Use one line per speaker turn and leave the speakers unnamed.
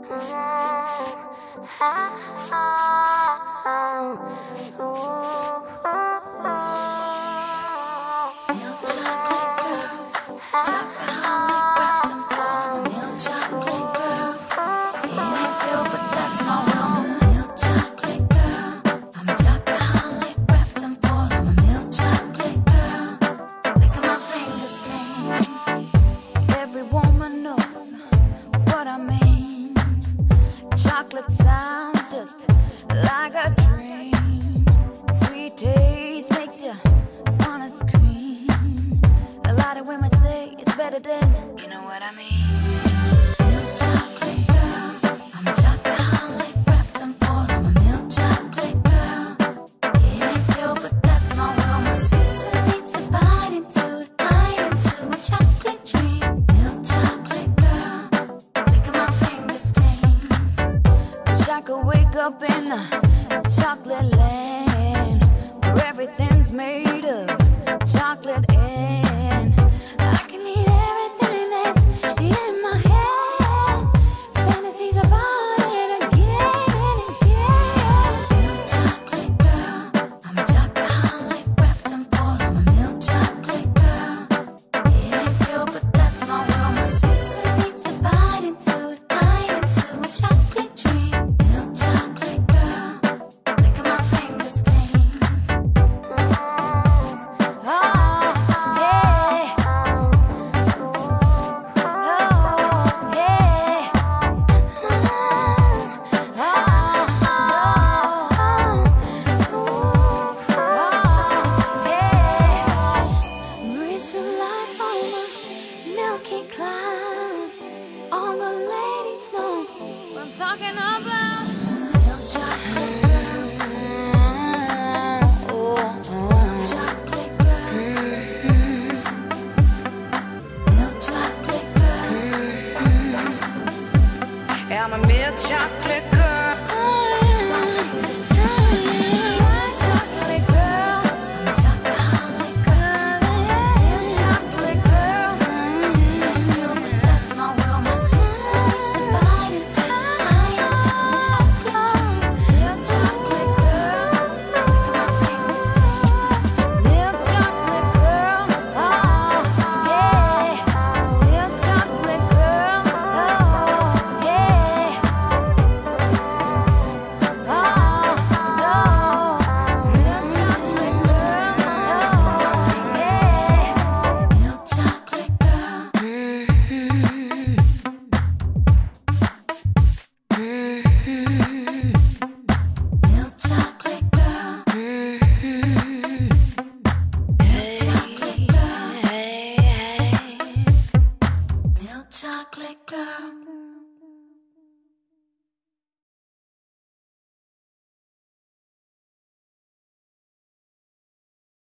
Mm-hmm. it sounds just like a dream. Sweet taste makes you wanna scream. A lot of women say it's better than, you know what I mean. chocolate land where everything's made of chocolate and talking about
I'm a milk chocolate girl.
Oh, yeah.